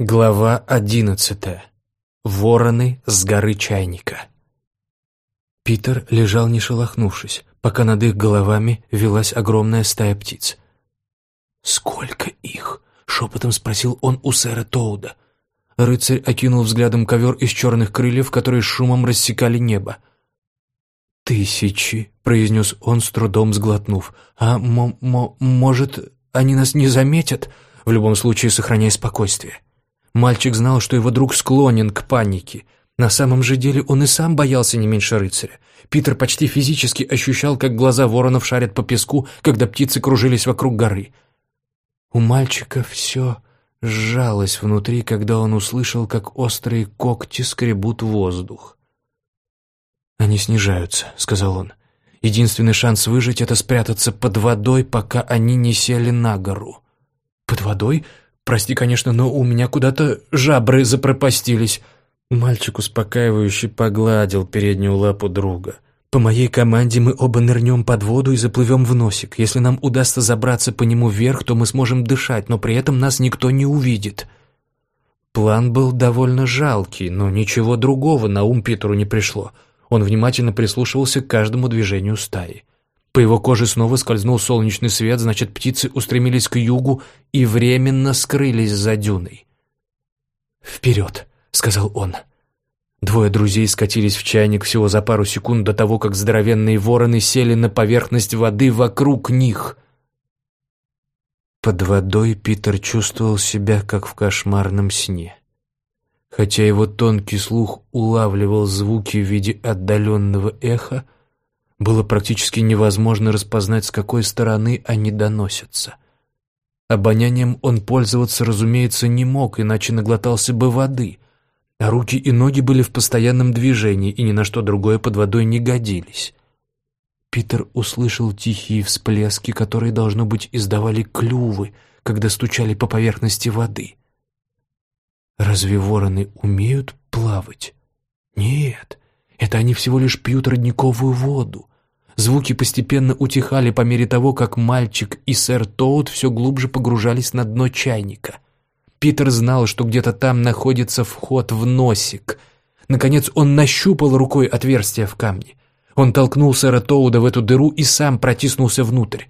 Глава одиннадцатая. Вороны с горы чайника. Питер лежал не шелохнувшись, пока над их головами велась огромная стая птиц. «Сколько их?» — шепотом спросил он у сэра Тоуда. Рыцарь окинул взглядом ковер из черных крыльев, которые шумом рассекали небо. «Тысячи», — произнес он, с трудом сглотнув. «А мо мо может, они нас не заметят? В любом случае, сохраняй спокойствие». Мальчик знал, что его друг склонен к панике. На самом же деле он и сам боялся не меньше рыцаря. Питер почти физически ощущал, как глаза воронов шарят по песку, когда птицы кружились вокруг горы. У мальчика все сжалось внутри, когда он услышал, как острые когти скребут воздух. «Они снижаются», — сказал он. «Единственный шанс выжить — это спрятаться под водой, пока они не сели на гору». «Под водой?» Прости, конечно, но у меня куда-то жабры запропастились». Мальчик успокаивающе погладил переднюю лапу друга. «По моей команде мы оба нырнем под воду и заплывем в носик. Если нам удастся забраться по нему вверх, то мы сможем дышать, но при этом нас никто не увидит». План был довольно жалкий, но ничего другого на ум Питеру не пришло. Он внимательно прислушивался к каждому движению стаи. По его коже снова скользнул солнечный свет, значит, птицы устремились к югу и временно скрылись за дюной. «Вперед!» — сказал он. Двое друзей скатились в чайник всего за пару секунд до того, как здоровенные вороны сели на поверхность воды вокруг них. Под водой Питер чувствовал себя, как в кошмарном сне. Хотя его тонкий слух улавливал звуки в виде отдаленного эха, было практически невозможно распознать, с какой стороны они доносятся. Обонянием он пользоваться, разумеется, не мог, иначе наглотался бы воды, а руки и ноги были в постоянном движении и ни на что другое под водой не годились. Питер услышал тихие всплески, которые, должно быть, издавали клювы, когда стучали по поверхности воды. Разве вороны умеют плавать? Нет, это они всего лишь пьют родниковую воду. Звуки постепенно утихали по мере того, как мальчик и сэр Тоут все глубже погружались на дно чайника. Питер знал, что где-то там находится вход в носик. Наконец он нащупал рукой отверстие в камне. Он толкнул сэра Тоуда в эту дыру и сам протиснулся внутрь.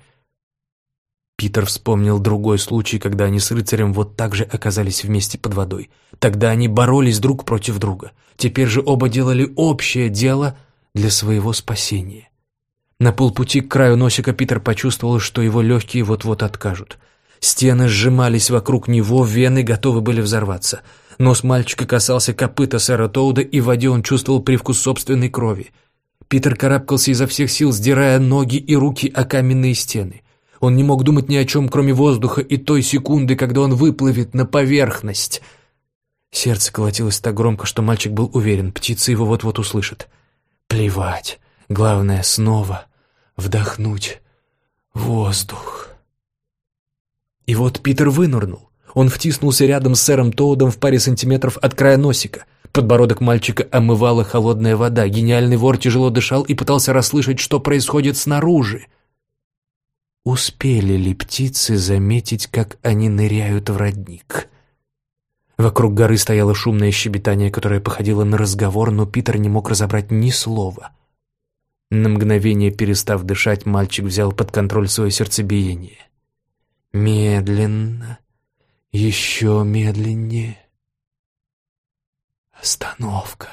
Питер вспомнил другой случай, когда они с рыцарем вот так же оказались вместе под водой. Тогда они боролись друг против друга. Теперь же оба делали общее дело для своего спасения. На полпути к краю носика Питер почувствовал, что его легкие вот-вот откажут. Стены сжимались вокруг него, вены готовы были взорваться. Нос мальчика касался копыта сэра Тоуда, и в воде он чувствовал привкус собственной крови. Питер карабкался изо всех сил, сдирая ноги и руки о каменные стены. Он не мог думать ни о чем, кроме воздуха и той секунды, когда он выплывет на поверхность. Сердце колотилось так громко, что мальчик был уверен, птицы его вот-вот услышат. Плевать. Главное снова вдохнуть воздух. И вот Питер вынырнул. Он втиснулся рядом с сэром Тоудом в паре сантиметров от края носика. Подбородок мальчика омывала холодная вода. Гениальный вор тяжело дышал и пытался расслышать, что происходит снаружи. Успели ли птицы заметить, как они ныряют в родник? Вокруг горы стояло шумное щебетание, которое походило на разговор, но Питер не мог разобрать ни слова. На мгновение перестав дышать, мальчик взял под контроль свое сердцебиение. Медленно, еще медленнее. Остановка.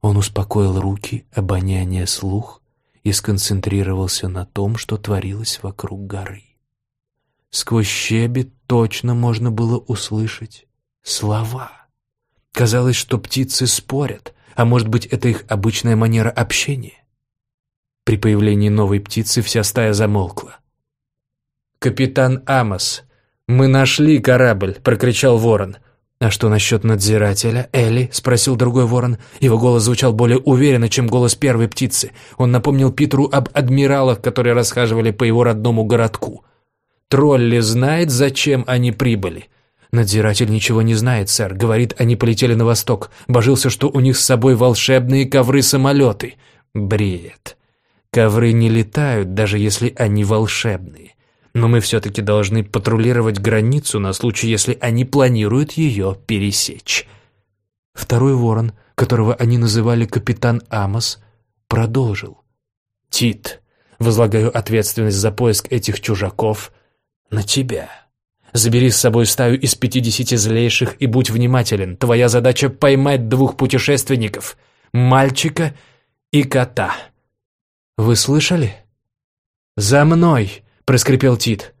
Он успокоил руки, обоняние, слух и сконцентрировался на том, что творилось вокруг горы. Сквозь щебет точно можно было услышать слова. Казалось, что птицы спорят, а может быть, это их обычная манера общения. При появлении новой птицы вся стая замолкла. «Капитан Амос, мы нашли корабль!» — прокричал ворон. «А что насчет надзирателя, Элли?» — спросил другой ворон. Его голос звучал более уверенно, чем голос первой птицы. Он напомнил Питеру об адмиралах, которые расхаживали по его родному городку. «Тролли знает, зачем они прибыли?» «Надзиратель ничего не знает, сэр. Говорит, они полетели на восток. Божился, что у них с собой волшебные ковры-самолеты. Бред. Ковры не летают, даже если они волшебные. Но мы все-таки должны патрулировать границу на случай, если они планируют ее пересечь». Второй ворон, которого они называли капитан Амос, продолжил. «Тит, возлагаю ответственность за поиск этих чужаков на тебя. Забери с собой стаю из пятидесяти злейших и будь внимателен. Твоя задача — поймать двух путешественников — мальчика и кота. Вы слышали?» «За мной!» — проскрипел Тит.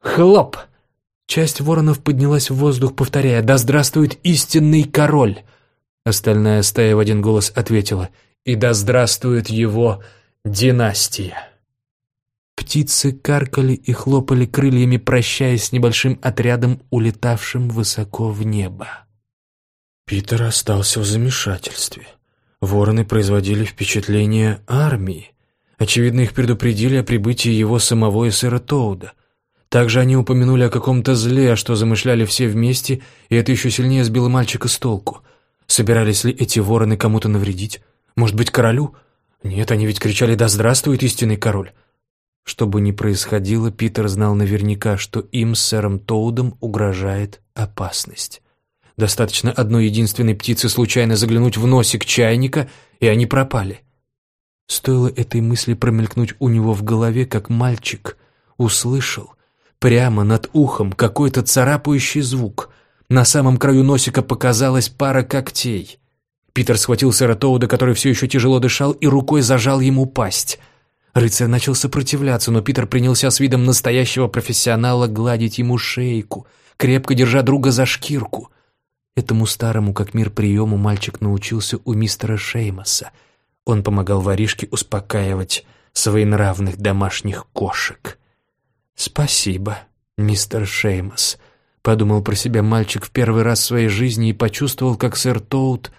«Хлоп!» Часть воронов поднялась в воздух, повторяя «Да здравствует истинный король!» Остальная стая в один голос ответила «И да здравствует его династия!» Птицы каркали и хлопали крыльями, прощаясь с небольшим отрядом, улетавшим высоко в небо. Питер остался в замешательстве. Вороны производили впечатление армии. Очевидно, их предупредили о прибытии его самого и сэра Тоуда. Также они упомянули о каком-то зле, что замышляли все вместе, и это еще сильнее сбило мальчика с толку. Собирались ли эти вороны кому-то навредить? Может быть, королю? Нет, они ведь кричали «Да здравствует истинный король!» Что бы ни происходило, Питер знал наверняка, что им с сэром Тоудом угрожает опасность. Достаточно одной единственной птицы случайно заглянуть в носик чайника, и они пропали. Стоило этой мысли промелькнуть у него в голове, как мальчик услышал прямо над ухом какой-то царапающий звук. На самом краю носика показалась пара когтей. Питер схватил сэра Тоуда, который все еще тяжело дышал, и рукой зажал ему пасть. Рыцарь начал сопротивляться, но Питер принялся с видом настоящего профессионала гладить ему шейку, крепко держа друга за шкирку. Этому старому, как мир приему, мальчик научился у мистера Шеймаса — он помогал воришке успокаивать своенравных домашних кошек. «Спасибо, мистер Шеймос», — подумал про себя мальчик в первый раз в своей жизни и почувствовал, как сэр Тоут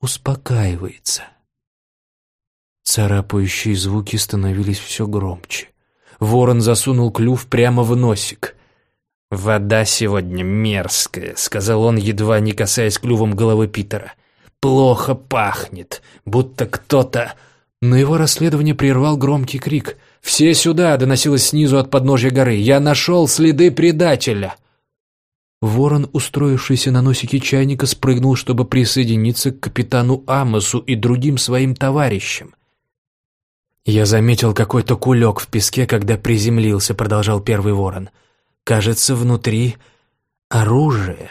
успокаивается. Царапающие звуки становились все громче. Ворон засунул клюв прямо в носик. «Вода сегодня мерзкая», — сказал он, едва не касаясь клювом головы Питера плохо пахнет, будто кто-то...» Но его расследование прервал громкий крик. «Все сюда!» — доносилось снизу от подножья горы. «Я нашел следы предателя!» Ворон, устроившийся на носике чайника, спрыгнул, чтобы присоединиться к капитану Амосу и другим своим товарищам. «Я заметил какой-то кулек в песке, когда приземлился», — продолжал первый ворон. «Кажется, внутри оружие».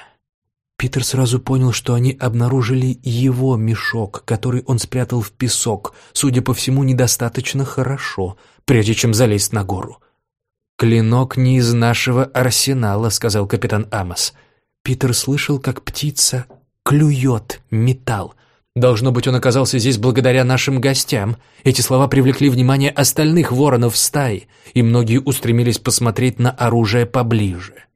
Питер сразу понял, что они обнаружили его мешок, который он спрятал в песок, судя по всему, недостаточно хорошо, прежде чем залезть на гору. «Клинок не из нашего арсенала», — сказал капитан Амос. Питер слышал, как птица клюет металл. Должно быть, он оказался здесь благодаря нашим гостям. Эти слова привлекли внимание остальных воронов в стае, и многие устремились посмотреть на оружие поближе.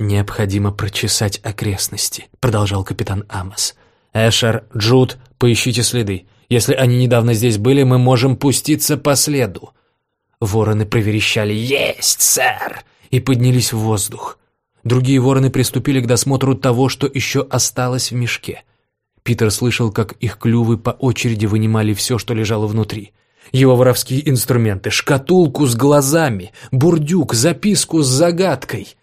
«Необходимо прочесать окрестности», — продолжал капитан Амос. «Эшер, Джуд, поищите следы. Если они недавно здесь были, мы можем пуститься по следу». Вороны проверещали «Есть, сэр!» и поднялись в воздух. Другие вороны приступили к досмотру того, что еще осталось в мешке. Питер слышал, как их клювы по очереди вынимали все, что лежало внутри. Его воровские инструменты, шкатулку с глазами, бурдюк, записку с загадкой.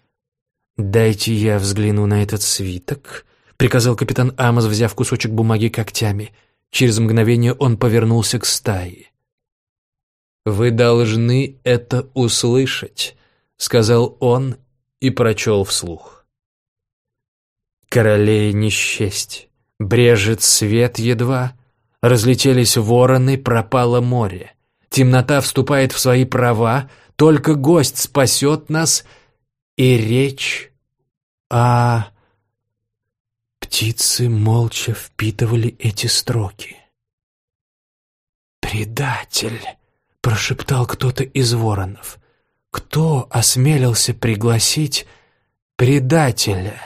«Дайте я взгляну на этот свиток», — приказал капитан Амос, взяв кусочек бумаги когтями. Через мгновение он повернулся к стае. «Вы должны это услышать», — сказал он и прочел вслух. «Королей не счесть, брежет свет едва, разлетелись вороны, пропало море. Темнота вступает в свои права, только гость спасет нас, и речь а... Птицы молча впитывали эти строки. «Предатель!» — прошептал кто-то из воронов. «Кто осмелился пригласить предателя?»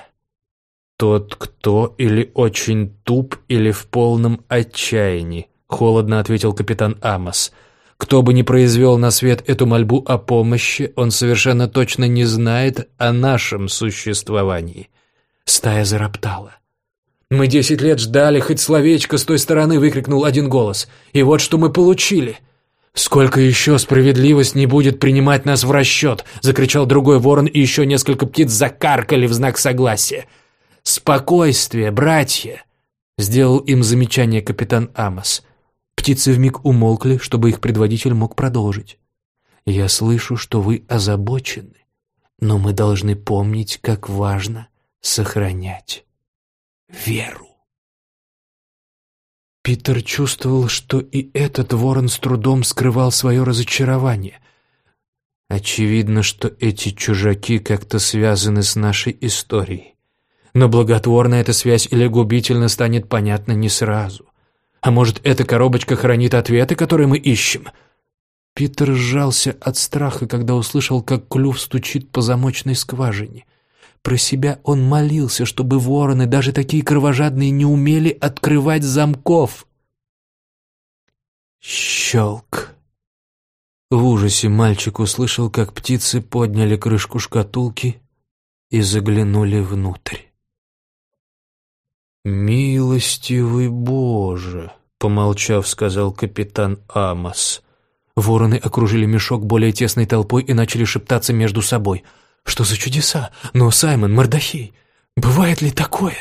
«Тот, кто или очень туп, или в полном отчаянии», — холодно ответил капитан Амос. Кто бы ни произвел на свет эту мольбу о помощи, он совершенно точно не знает о нашем существовании. Стая зароптала. «Мы десять лет ждали, хоть словечко с той стороны!» — выкрикнул один голос. «И вот что мы получили!» «Сколько еще справедливость не будет принимать нас в расчет!» — закричал другой ворон, и еще несколько птиц закаркали в знак согласия. «Спокойствие, братья!» — сделал им замечание капитан Амос. Птицы вмиг умолкли, чтобы их предводитель мог продолжить. «Я слышу, что вы озабочены, но мы должны помнить, как важно сохранять веру». Питер чувствовал, что и этот ворон с трудом скрывал свое разочарование. Очевидно, что эти чужаки как-то связаны с нашей историей. Но благотворна эта связь или губительно станет понятно не сразу. А может, эта коробочка хранит ответы, которые мы ищем? Питер сжался от страха, когда услышал, как клюв стучит по замочной скважине. Про себя он молился, чтобы вороны, даже такие кровожадные, не умели открывать замков. Щелк. В ужасе мальчик услышал, как птицы подняли крышку шкатулки и заглянули внутрь. «Милостивый Боже!» — помолчав, сказал капитан Амос. Вороны окружили мешок более тесной толпой и начали шептаться между собой — что за чудеса? Но, Саймон, Мордахей, бывает ли такое?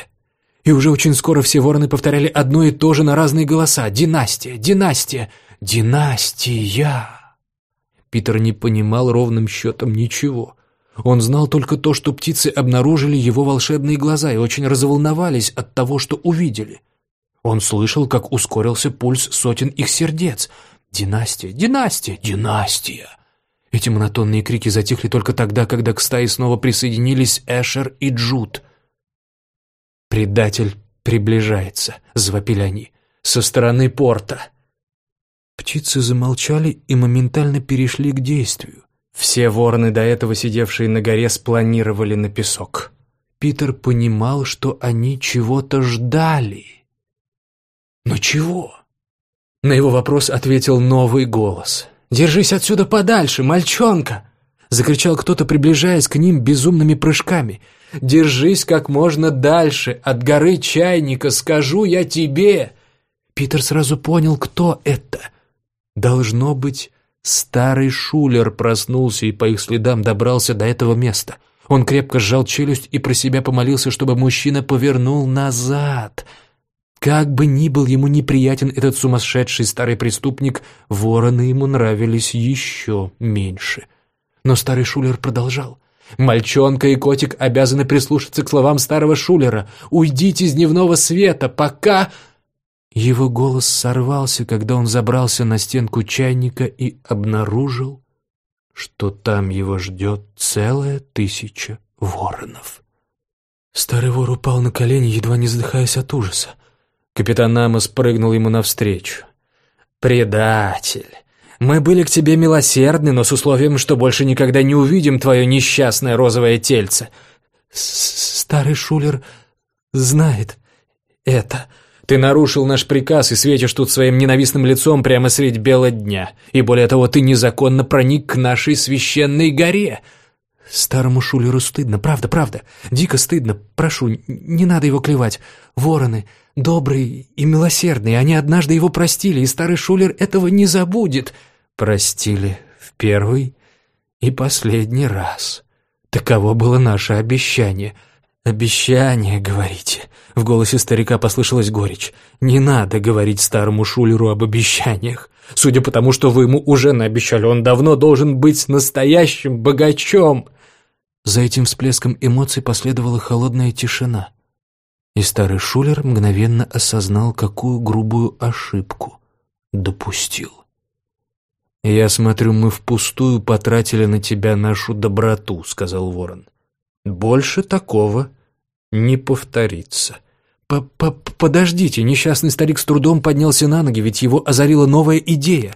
И уже очень скоро все вороны повторяли одно и то же на разные голоса. «Династия! Династия! Династия!» Питер не понимал ровным счетом ничего. Он знал только то, что птицы обнаружили его волшебные глаза и очень разволновались от того, что увидели. Он слышал, как ускорился пульс сотен их сердец. «Династия! Династия! Династия!» Эти монотонные крики затихли только тогда, когда к стае снова присоединились Эшер и Джуд. «Предатель приближается», — завопили они, — «со стороны порта». Птицы замолчали и моментально перешли к действию. Все вороны, до этого сидевшие на горе, спланировали на песок. Питер понимал, что они чего-то ждали. Но чего? На его вопрос ответил новый голос. «Держись отсюда подальше, мальчонка!» Закричал кто-то, приближаясь к ним безумными прыжками. «Держись как можно дальше, от горы чайника, скажу я тебе!» Питер сразу понял, кто это. Должно быть, старый шулер проснулся и по их следам добрался до этого места. Он крепко сжал челюсть и про себя помолился, чтобы мужчина повернул назад — как бы ни был ему неприятен этот сумасшедший старый преступник, вороны ему нравились еще меньше. Но старый шулер продолжал. «Мальчонка и котик обязаны прислушаться к словам старого шулера. Уйдите из дневного света, пока...» Его голос сорвался, когда он забрался на стенку чайника и обнаружил, что там его ждет целая тысяча воронов. Старый вор упал на колени, едва не задыхаясь от ужаса. Капитан Амос прыгнул ему навстречу. «Предатель! Мы были к тебе милосердны, но с условием, что больше никогда не увидим твое несчастное розовое тельце». «Старый шулер знает это», ты нарушил наш приказ и светишь тут своим ненавистным лицом прямо средь бела дня. И более того, ты незаконно проник к нашей священной горе. Старому шулеру стыдно, правда, правда. Дико стыдно. Прошу, не надо его клевать. Вороны добрый и милосердный. Они однажды его простили, и старый шулер этого не забудет. Простили в первый и последний раз. Таково было наше обещание. «Обещание, говорите?» В голосе старика послышалась горечь. «Не надо говорить старому шулеру об обещаниях. Судя по тому, что вы ему уже наобещали, он давно должен быть настоящим богачом». За этим всплеском эмоций последовала холодная тишина. И старый шулер мгновенно осознал, какую грубую ошибку допустил. «Я смотрю, мы впустую потратили на тебя нашу доброту», — сказал ворон. «Больше такого не повторится». П -п «Подождите!» — несчастный старик с трудом поднялся на ноги, ведь его озарила новая идея.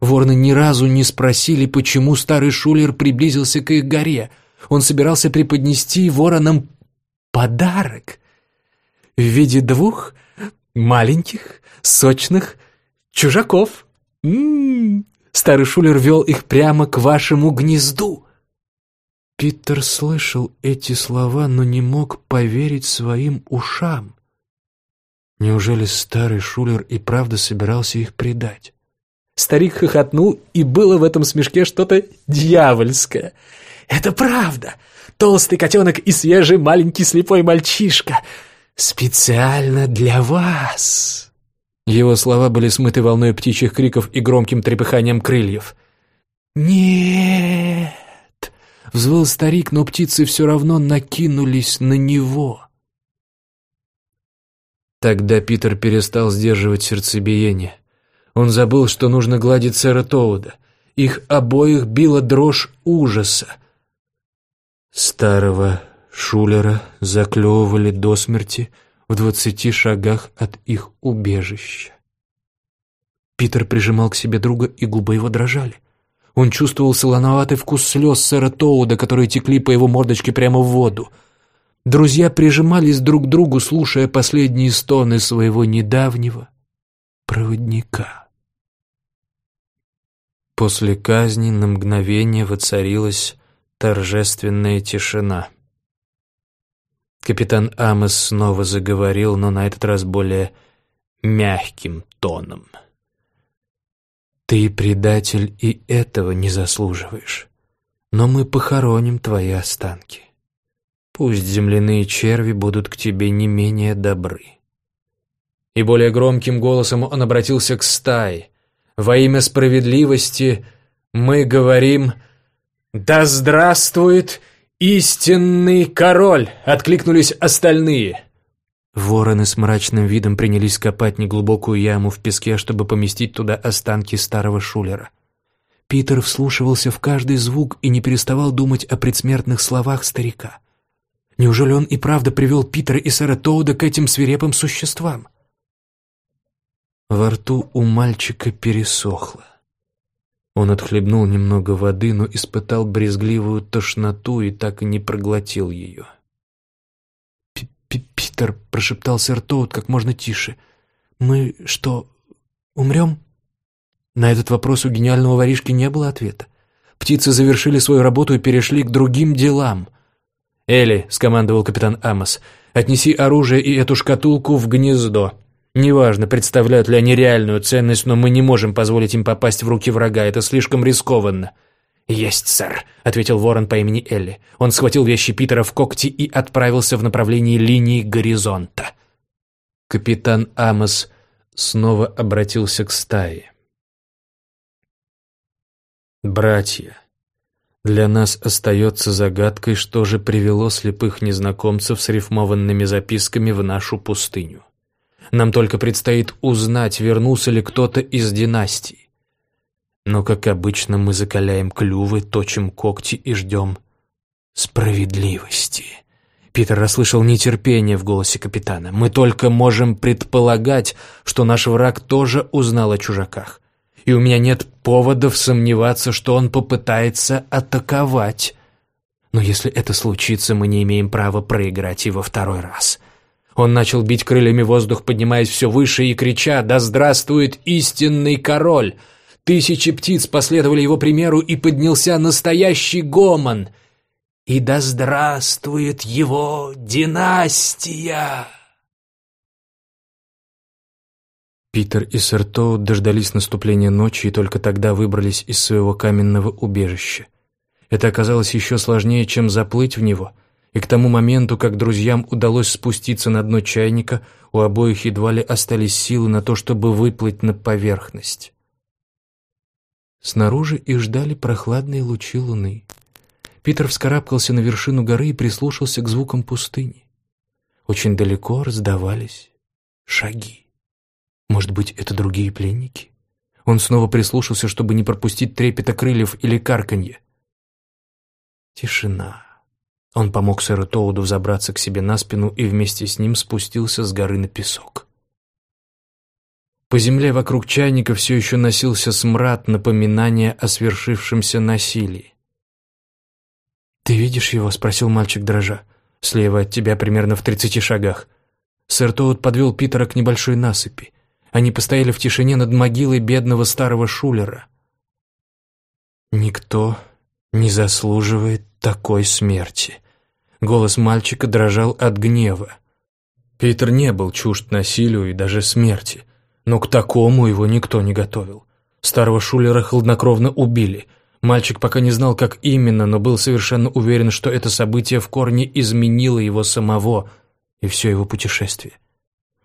Вороны ни разу не спросили, почему старый шулер приблизился к их горе. Он собирался преподнести воронам подарок — в виде двух маленьких, сочных чужаков. М -м -м. Старый шулер вел их прямо к вашему гнезду. Питер слышал эти слова, но не мог поверить своим ушам. Неужели старый шулер и правда собирался их предать? Старик хохотнул, и было в этом смешке что-то дьявольское. «Это правда! Толстый котенок и свежий маленький слепой мальчишка! Специально для вас!» Его слова были смыты волной птичьих криков и громким трепыханием крыльев. «Нет!» — взвыл старик, но птицы все равно накинулись на него. Тогда Питер перестал сдерживать сердцебиение. Он забыл, что нужно гладить сэра Тоуда. Их обоих била дрожь ужаса. Старого Шулера заклевывали до смерти в двадцати шагах от их убежища. Питер прижимал к себе друга, и губы его дрожали. Он чувствовал солоноватый вкус слез сэра Тоуда, которые текли по его мордочке прямо в воду. Друзья прижимались друг к другу, слушая последние стоны своего недавнего проводника. После казни на мгновение воцарилась торжественная тишина. Капитан Амос снова заговорил, но на этот раз более мягким тоном. «Ты, предатель, и этого не заслуживаешь, но мы похороним твои останки. Пусть земляные черви будут к тебе не менее добры». И более громким голосом он обратился к стае, во имя справедливости мы говорим «Да здравствует истинный король!» — откликнулись остальные. Вороны с мрачным видом принялись копать неглубокую яму в песке, чтобы поместить туда останки старого шулера. Питер вслушивался в каждый звук и не переставал думать о предсмертных словах старика. Неужели он и правда привел Питера и сэра Тоуда к этим свирепым существам? Во рту у мальчика пересохло. Он отхлебнул немного воды, но испытал брезгливую тошноту и так и не проглотил ее. «Питер», — прошептал сэр Тоут как можно тише, — «мы что, умрем?» На этот вопрос у гениального воришки не было ответа. Птицы завершили свою работу и перешли к другим делам. «Элли», — скомандовал капитан Амос, — «отнеси оружие и эту шкатулку в гнездо. Неважно, представляют ли они реальную ценность, но мы не можем позволить им попасть в руки врага, это слишком рискованно». «Есть, сэр», — ответил ворон по имени Элли. Он схватил вещи Питера в когти и отправился в направлении линии горизонта. Капитан Амос снова обратился к стае. «Братья, для нас остается загадкой, что же привело слепых незнакомцев с рифмованными записками в нашу пустыню. Нам только предстоит узнать, вернулся ли кто-то из династии. Но, как обычно, мы закаляем клювы, точим когти и ждем справедливости. Питер расслышал нетерпение в голосе капитана. «Мы только можем предполагать, что наш враг тоже узнал о чужаках. И у меня нет поводов сомневаться, что он попытается атаковать. Но если это случится, мы не имеем права проиграть во второй раз. Он начал бить крыльями воздух, поднимаясь все выше и крича «Да здравствует истинный король!» Тысячи птиц последовали его примеру, и поднялся настоящий гомон. «И да здравствует его династия!» Питер и Сертоу дождались наступления ночи и только тогда выбрались из своего каменного убежища. Это оказалось еще сложнее, чем заплыть в него — и к тому моменту, как друзьям удалось спуститься на дно чайника, у обоих едва ли остались силы на то, чтобы выплыть на поверхность. Снаружи их ждали прохладные лучи луны. Питер вскарабкался на вершину горы и прислушался к звукам пустыни. Очень далеко раздавались шаги. Может быть, это другие пленники? Он снова прислушался, чтобы не пропустить трепета крыльев или карканье. Тишина. Он помог сэру Тоуду взобраться к себе на спину и вместе с ним спустился с горы на песок. По земле вокруг чайника все еще носился смрад напоминания о свершившемся насилии. «Ты видишь его?» — спросил мальчик дрожа. «Слева от тебя, примерно в тридцати шагах». Сэр Тоуд подвел Питера к небольшой насыпи. Они постояли в тишине над могилой бедного старого шулера. «Никто не заслуживает такой смерти», Голос мальчика дрожал от гнева. Питер не был чужд насилию и даже смерти, но к такому его никто не готовил. Старого Шулера хладнокровно убили. Мальчик пока не знал, как именно, но был совершенно уверен, что это событие в корне изменило его самого и все его путешествие.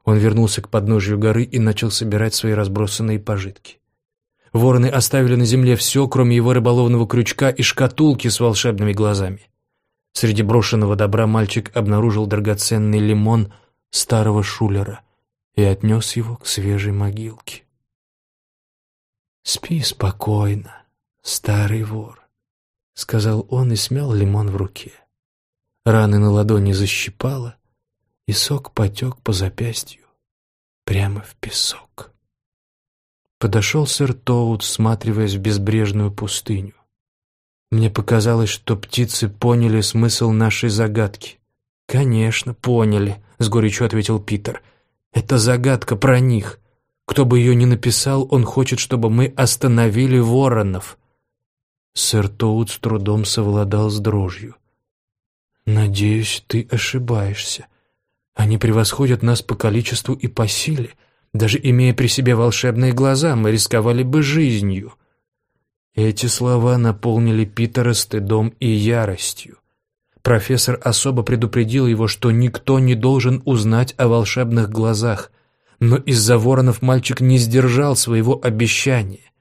Он вернулся к подножию горы и начал собирать свои разбросанные пожитки. Вороны оставили на земле все, кроме его рыболовного крючка и шкатулки с волшебными глазами. Среди брошенного добра мальчик обнаружил драгоценный лимон старого шулера и отнес его к свежей могилке. «Спи спокойно, старый вор», — сказал он и смял лимон в руке. Раны на ладони защипало, и сок потек по запястью прямо в песок. Подошел сэр Тоут, всматриваясь в безбрежную пустыню. Мне показалось, что птицы поняли смысл нашей загадки. «Конечно, поняли», — с горечью ответил Питер. «Это загадка про них. Кто бы ее ни написал, он хочет, чтобы мы остановили воронов». Сэр Тоут с трудом совладал с дрожью. «Надеюсь, ты ошибаешься. Они превосходят нас по количеству и по силе. Даже имея при себе волшебные глаза, мы рисковали бы жизнью». Эти слова наполнили Питера стыдом и яростью. Профессор особо предупредил его, что никто не должен узнать о волшебных глазах, но из-за воронов мальчик не сдержал своего обещания.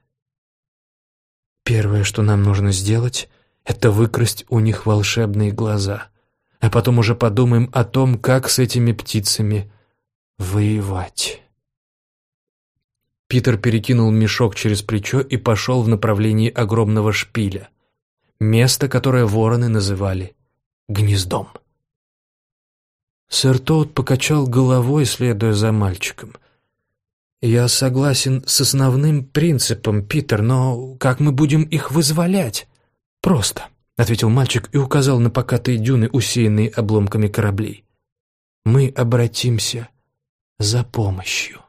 Первое, что нам нужно сделать, это выкрасть у них волшебные глаза, а потом уже подумаем о том, как с этими птицами воевать. Питер перекинул мешок через плечо и пошел в направлении огромного шпиля. Место, которое вороны называли гнездом. Сэр Тоут покачал головой, следуя за мальчиком. «Я согласен с основным принципом, Питер, но как мы будем их вызволять?» «Просто», — ответил мальчик и указал на покатые дюны, усеянные обломками кораблей. «Мы обратимся за помощью».